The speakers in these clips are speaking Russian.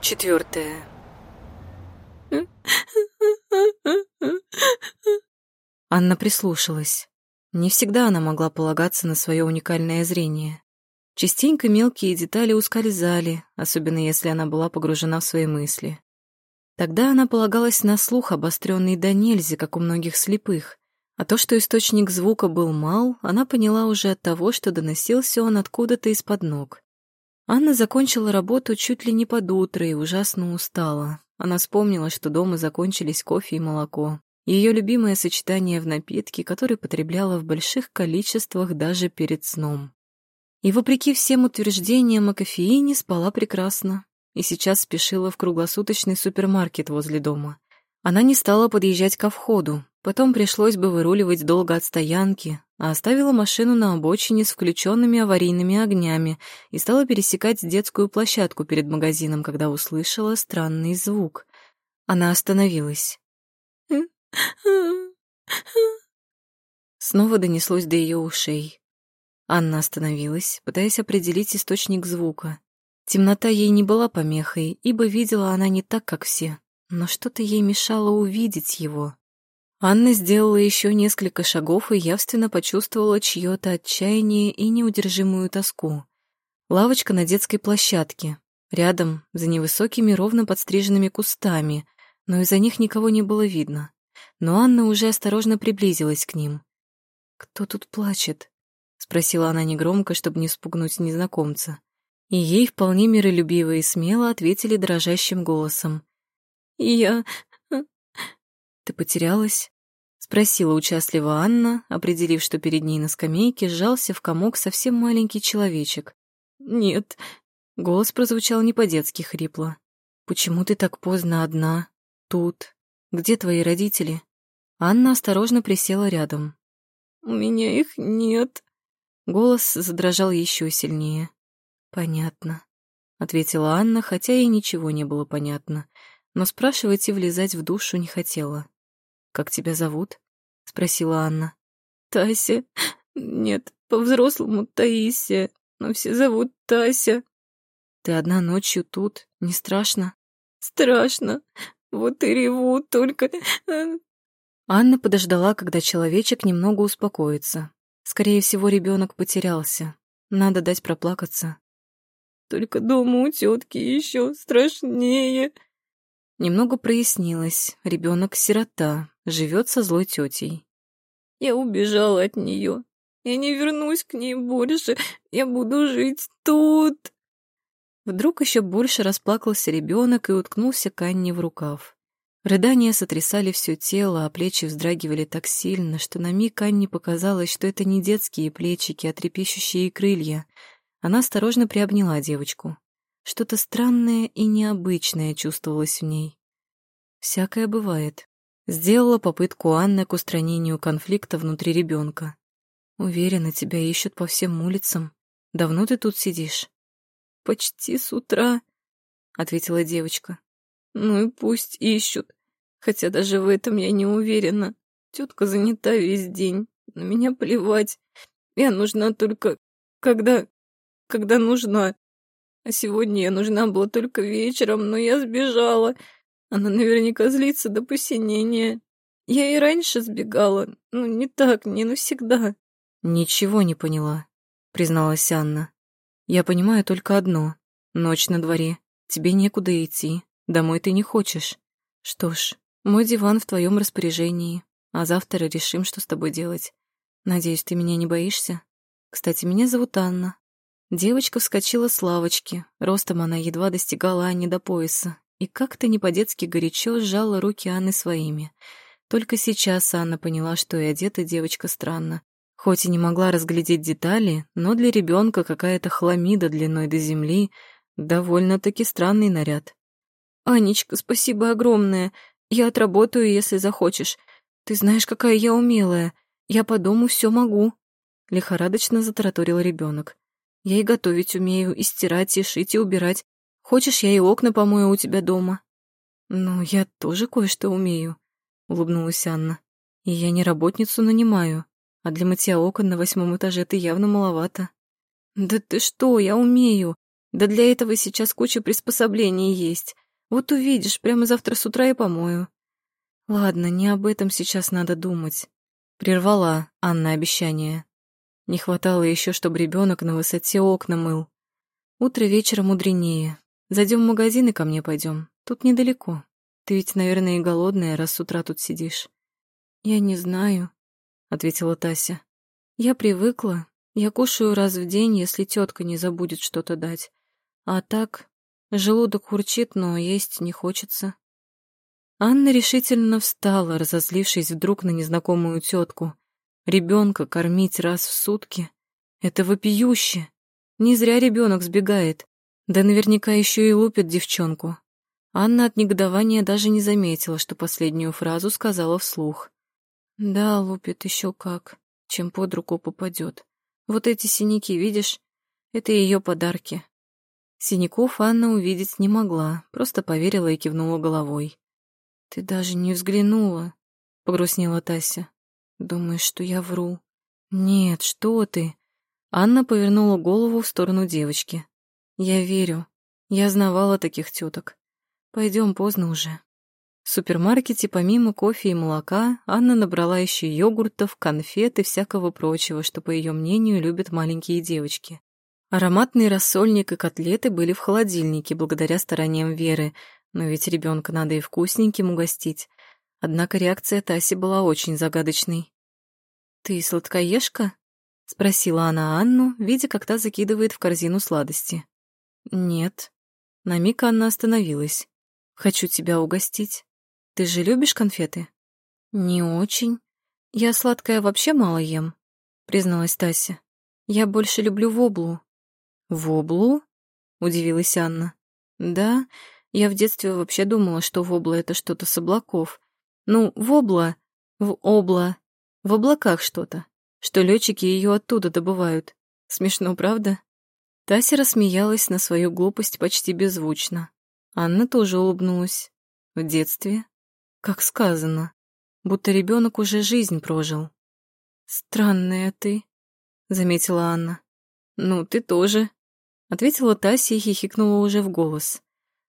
Четвертое. Анна прислушалась. Не всегда она могла полагаться на свое уникальное зрение. Частенько мелкие детали ускользали, особенно если она была погружена в свои мысли. Тогда она полагалась на слух, обостренный до нельзя, как у многих слепых. А то, что источник звука был мал, она поняла уже от того, что доносился он откуда-то из-под ног. Анна закончила работу чуть ли не под утро и ужасно устала. Она вспомнила, что дома закончились кофе и молоко. Ее любимое сочетание в напитке, который потребляла в больших количествах даже перед сном. И вопреки всем утверждениям о кофеине спала прекрасно. И сейчас спешила в круглосуточный супермаркет возле дома. Она не стала подъезжать ко входу, потом пришлось бы выруливать долго от стоянки, а оставила машину на обочине с включенными аварийными огнями и стала пересекать детскую площадку перед магазином, когда услышала странный звук. Она остановилась. Снова донеслось до ее ушей. Анна остановилась, пытаясь определить источник звука. Темнота ей не была помехой, ибо видела она не так, как все, но что-то ей мешало увидеть его. Анна сделала еще несколько шагов и явственно почувствовала чье-то отчаяние и неудержимую тоску. Лавочка на детской площадке. Рядом, за невысокими ровно подстриженными кустами, но из-за них никого не было видно. Но Анна уже осторожно приблизилась к ним. «Кто тут плачет?» спросила она негромко, чтобы не спугнуть незнакомца. И ей вполне миролюбиво и смело ответили дрожащим голосом. «Я...» «Ты потерялась?» — спросила участливо Анна, определив, что перед ней на скамейке сжался в комок совсем маленький человечек. «Нет...» — голос прозвучал не по-детски хрипло. «Почему ты так поздно одна? Тут? Где твои родители?» Анна осторожно присела рядом. «У меня их нет», Голос задрожал еще сильнее. «Понятно», — ответила Анна, хотя ей ничего не было понятно, но спрашивать и влезать в душу не хотела. «Как тебя зовут?» — спросила Анна. «Тася. Нет, по-взрослому Таисия, но все зовут Тася». «Ты одна ночью тут? Не страшно?» «Страшно. Вот и реву только...» Анна подождала, когда человечек немного успокоится, Скорее всего, ребенок потерялся. Надо дать проплакаться. Только дома у тетки еще страшнее. Немного прояснилось. Ребенок сирота, живет со злой тетей. Я убежала от нее. Я не вернусь к ней больше. Я буду жить тут. Вдруг еще больше расплакался ребенок и уткнулся к Анне в рукав. Рыдания сотрясали все тело, а плечи вздрагивали так сильно, что на миг Анне показалось, что это не детские плечики, а трепещущие крылья. Она осторожно приобняла девочку. Что-то странное и необычное чувствовалось в ней. Всякое бывает. Сделала попытку Анны к устранению конфликта внутри ребенка. Уверена, тебя ищут по всем улицам. Давно ты тут сидишь? Почти с утра, ответила девочка. Ну и пусть ищут. Хотя даже в этом я не уверена. Тетка занята весь день. На меня плевать. Я нужна только когда... когда нужна. А сегодня я нужна была только вечером, но я сбежала. Она наверняка злится до посинения. Я и раньше сбегала. Ну, не так, не навсегда. Ничего не поняла, призналась Анна. Я понимаю только одно. Ночь на дворе. Тебе некуда идти. Домой ты не хочешь. Что ж, мой диван в твоем распоряжении, а завтра решим, что с тобой делать. Надеюсь, ты меня не боишься? Кстати, меня зовут Анна. Девочка вскочила с лавочки. Ростом она едва достигала Анне до пояса. И как-то не по-детски горячо сжала руки Анны своими. Только сейчас Анна поняла, что и одета девочка странно. Хоть и не могла разглядеть детали, но для ребенка какая-то хламида длиной до земли — довольно-таки странный наряд. «Анечка, спасибо огромное. Я отработаю, если захочешь. Ты знаешь, какая я умелая. Я по дому все могу». Лихорадочно затараторил ребенок. «Я и готовить умею, и стирать, и шить, и убирать. Хочешь, я и окна помою у тебя дома?» «Ну, я тоже кое-что умею», — улыбнулась Анна. «И я не работницу нанимаю, а для мытья окон на восьмом этаже ты явно маловато». «Да ты что, я умею. Да для этого сейчас куча приспособлений есть. Вот увидишь, прямо завтра с утра и помою. Ладно, не об этом сейчас надо думать. Прервала Анна обещание. Не хватало еще, чтобы ребенок на высоте окна мыл. Утро вечера мудренее. Зайдем в магазин и ко мне пойдем. Тут недалеко. Ты ведь, наверное, и голодная, раз с утра тут сидишь. Я не знаю, ответила Тася. Я привыкла. Я кушаю раз в день, если тетка не забудет что-то дать. А так, желудок урчит, но есть не хочется. Анна решительно встала, разозлившись вдруг на незнакомую тетку. Ребенка кормить раз в сутки — это вопиюще. Не зря ребенок сбегает. Да наверняка еще и лупит девчонку. Анна от негодования даже не заметила, что последнюю фразу сказала вслух. Да, лупит еще как, чем под руку попадет. Вот эти синяки, видишь? Это ее подарки. Синяков Анна увидеть не могла, просто поверила и кивнула головой. «Ты даже не взглянула», — погрустнела Тася. «Думаешь, что я вру?» «Нет, что ты?» Анна повернула голову в сторону девочки. Я верю. Я знавала таких теток. Пойдем поздно уже. В супермаркете помимо кофе и молока Анна набрала еще йогуртов, конфет и всякого прочего, что, по ее мнению, любят маленькие девочки. Ароматный рассольник и котлеты были в холодильнике благодаря стараниям Веры, но ведь ребенка надо и вкусненьким угостить. Однако реакция Таси была очень загадочной. «Ты сладкоежка?» — спросила она Анну, видя, как та закидывает в корзину сладости. «Нет». На миг Анна остановилась. «Хочу тебя угостить. Ты же любишь конфеты?» «Не очень. Я сладкое вообще мало ем», — призналась Тася. «Я больше люблю воблу». «Воблу?» — удивилась Анна. «Да, я в детстве вообще думала, что вобла — это что-то с облаков. Ну, вобла, в обла, в облаках что-то, что летчики ее оттуда добывают. Смешно, правда?» Тася рассмеялась на свою глупость почти беззвучно. Анна тоже улыбнулась. В детстве? Как сказано. Будто ребенок уже жизнь прожил. «Странная ты», — заметила Анна. «Ну, ты тоже», — ответила Тася и хихикнула уже в голос.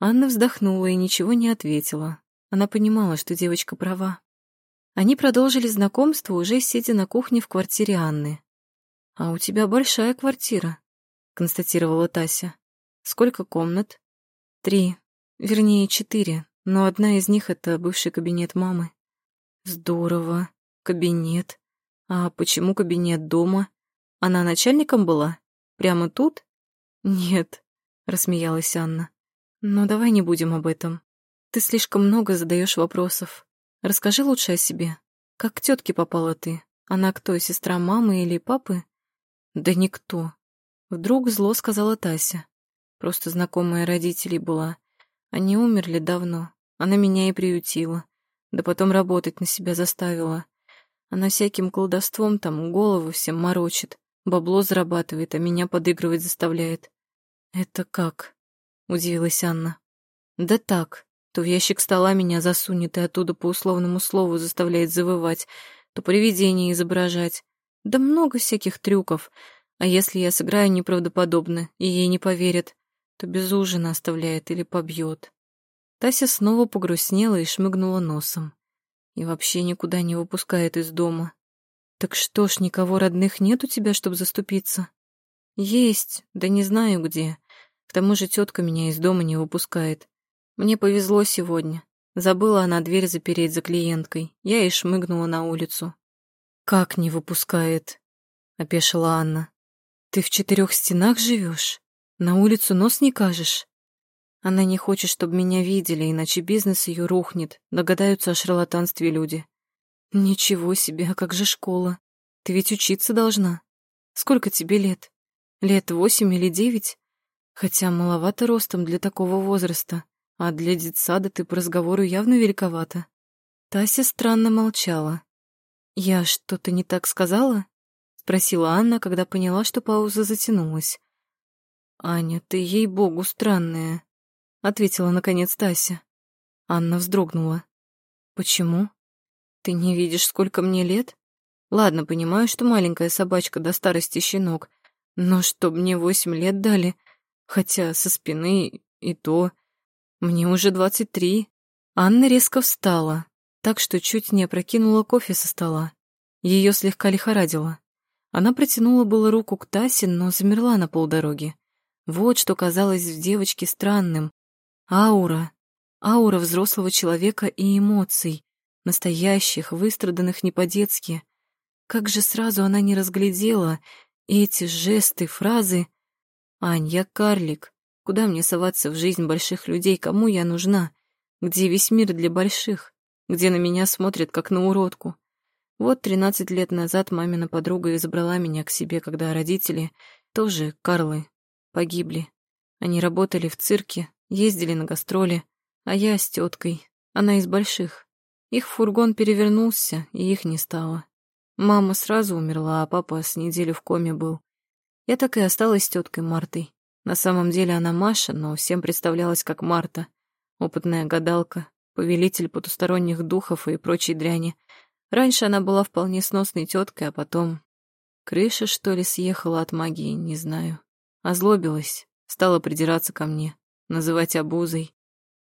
Анна вздохнула и ничего не ответила. Она понимала, что девочка права. Они продолжили знакомство, уже сидя на кухне в квартире Анны. «А у тебя большая квартира», — констатировала Тася. «Сколько комнат?» «Три. Вернее, четыре. Но одна из них — это бывший кабинет мамы». «Здорово. Кабинет. А почему кабинет дома? Она начальником была? Прямо тут?» «Нет», — рассмеялась Анна. «Но давай не будем об этом. Ты слишком много задаешь вопросов. Расскажи лучше о себе. Как к тетке попала ты? Она кто, сестра мамы или папы?» «Да никто. Вдруг зло сказала Тася. Просто знакомая родителей была. Они умерли давно. Она меня и приютила. Да потом работать на себя заставила. Она всяким колдовством там голову всем морочит. Бабло зарабатывает, а меня подыгрывать заставляет. «Это как?» — удивилась Анна. «Да так. То в ящик стола меня засунет и оттуда по условному слову заставляет завывать, то привидение изображать. Да много всяких трюков. А если я сыграю неправдоподобно, и ей не поверят, то без ужина оставляет или побьет. Тася снова погрустнела и шмыгнула носом. И вообще никуда не выпускает из дома. Так что ж, никого родных нет у тебя, чтобы заступиться? Есть, да не знаю где. К тому же тетка меня из дома не выпускает. Мне повезло сегодня. Забыла она дверь запереть за клиенткой. Я и шмыгнула на улицу. «Как не выпускает?» — опешила Анна. Ты в четырех стенах живешь? На улицу нос не кажешь? Она не хочет, чтобы меня видели, иначе бизнес ее рухнет, догадаются о шарлатанстве люди. Ничего себе, а как же школа? Ты ведь учиться должна. Сколько тебе лет? Лет восемь или девять? Хотя маловато ростом для такого возраста, а для детсада ты по разговору явно великовата. Тася странно молчала. Я что-то не так сказала? — спросила Анна, когда поняла, что пауза затянулась. «Аня, ты ей-богу странная», — ответила наконец Тася. Анна вздрогнула. «Почему? Ты не видишь, сколько мне лет? Ладно, понимаю, что маленькая собачка до старости щенок, но чтоб мне восемь лет дали, Хотя со спины и то. Мне уже двадцать три. Анна резко встала, так что чуть не опрокинула кофе со стола. Ее слегка лихорадило. Она протянула было руку к Тасе, но замерла на полдороги. Вот что казалось в девочке странным. Аура. Аура взрослого человека и эмоций. Настоящих, выстраданных не по-детски. Как же сразу она не разглядела эти жесты, фразы. «Ань, я карлик. Куда мне соваться в жизнь больших людей? Кому я нужна? Где весь мир для больших? Где на меня смотрят, как на уродку?» Вот тринадцать лет назад мамина подруга избрала меня к себе, когда родители, тоже Карлы, погибли. Они работали в цирке, ездили на гастроли, а я с теткой, она из больших. Их фургон перевернулся, и их не стало. Мама сразу умерла, а папа с неделю в коме был. Я так и осталась с теткой Мартой. На самом деле она Маша, но всем представлялась как Марта. Опытная гадалка, повелитель потусторонних духов и прочей дряни. Раньше она была вполне сносной теткой, а потом... Крыша, что ли, съехала от магии, не знаю. Озлобилась, стала придираться ко мне, называть обузой.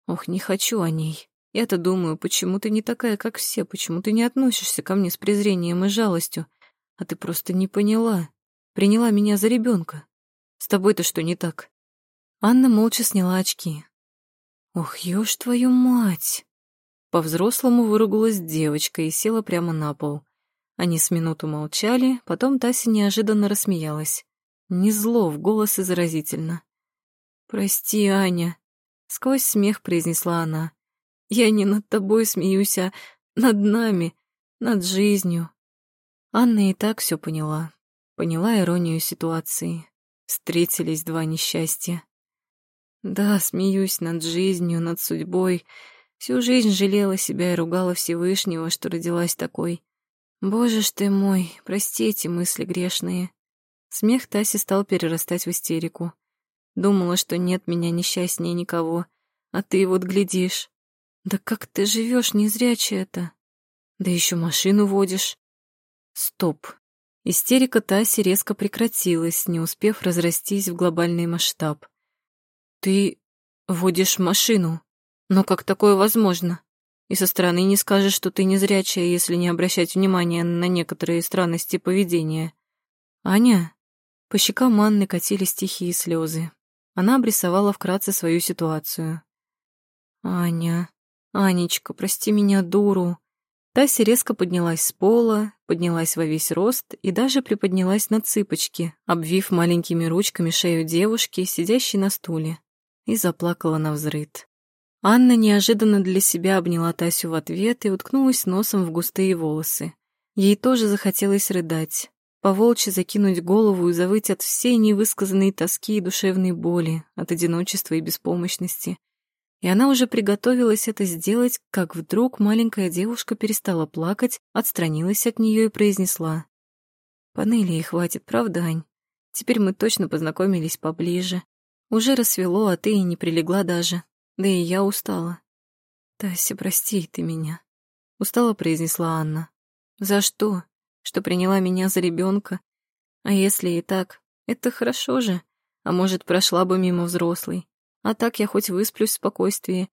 Ох, не хочу о ней. Я-то думаю, почему ты не такая, как все, почему ты не относишься ко мне с презрением и жалостью, а ты просто не поняла, приняла меня за ребенка. С тобой-то что не так? Анна молча сняла очки. Ох, ёж твою мать! По-взрослому выругалась девочка и села прямо на пол. Они с минуту молчали, потом Тася неожиданно рассмеялась. Не зло, в голос и заразительно. «Прости, Аня», — сквозь смех произнесла она. «Я не над тобой смеюсь, а над нами, над жизнью». Анна и так все поняла. Поняла иронию ситуации. Встретились два несчастья. Да, смеюсь над жизнью, над судьбой. Всю жизнь жалела себя и ругала Всевышнего, что родилась такой. Боже ж ты мой, прости эти мысли грешные. Смех Таси стал перерастать в истерику. Думала, что нет меня несчастнее никого, а ты вот глядишь. Да как ты живешь, незрячая-то? Да еще машину водишь. Стоп. Истерика Таси резко прекратилась, не успев разрастись в глобальный масштаб. Ты водишь машину. Но как такое возможно? И со стороны не скажешь, что ты незрячая, если не обращать внимания на некоторые странности поведения. Аня, по щекам Анны катились тихие слезы. Она обрисовала вкратце свою ситуацию. «Аня, Анечка, прости меня, дуру». Тася резко поднялась с пола, поднялась во весь рост и даже приподнялась на цыпочки, обвив маленькими ручками шею девушки, сидящей на стуле, и заплакала на взрыд. Анна неожиданно для себя обняла Тасю в ответ и уткнулась носом в густые волосы. Ей тоже захотелось рыдать, поволчьи закинуть голову и завыть от всей невысказанной тоски и душевной боли, от одиночества и беспомощности. И она уже приготовилась это сделать, как вдруг маленькая девушка перестала плакать, отстранилась от нее и произнесла. «Панели и хватит, правда, Ань? Теперь мы точно познакомились поближе. Уже рассвело, а ты и не прилегла даже. Да и я устала». «Тася, прости ты меня», — устало произнесла Анна. «За что?» что приняла меня за ребенка. А если и так, это хорошо же. А может, прошла бы мимо взрослой. А так я хоть высплюсь в спокойствии.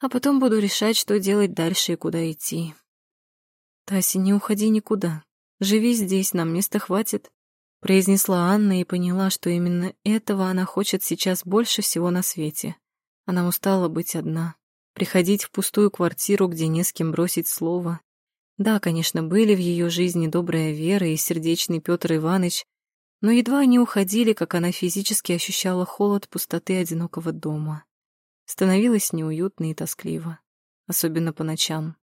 А потом буду решать, что делать дальше и куда идти. Тася, не уходи никуда. Живи здесь, нам места хватит. Произнесла Анна и поняла, что именно этого она хочет сейчас больше всего на свете. Она устала быть одна, приходить в пустую квартиру, где не с кем бросить слово, да, конечно, были в ее жизни добрая Вера и сердечный Петр Иванович, но едва они уходили, как она физически ощущала холод пустоты одинокого дома. Становилось неуютно и тоскливо, особенно по ночам.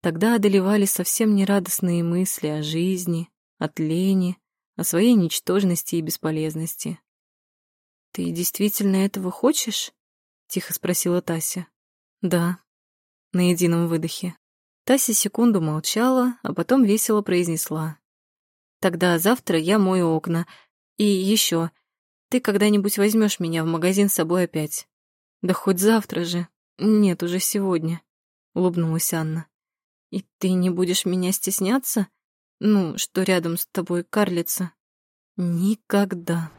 Тогда одолевали совсем нерадостные мысли о жизни, о тлении, о своей ничтожности и бесполезности. «Ты действительно этого хочешь?» — тихо спросила Тася. «Да», на едином выдохе. Тася секунду молчала, а потом весело произнесла. «Тогда завтра я мою окна. И еще, ты когда-нибудь возьмешь меня в магазин с собой опять?» «Да хоть завтра же. Нет, уже сегодня», — улыбнулась Анна. «И ты не будешь меня стесняться? Ну, что рядом с тобой карлица?» «Никогда».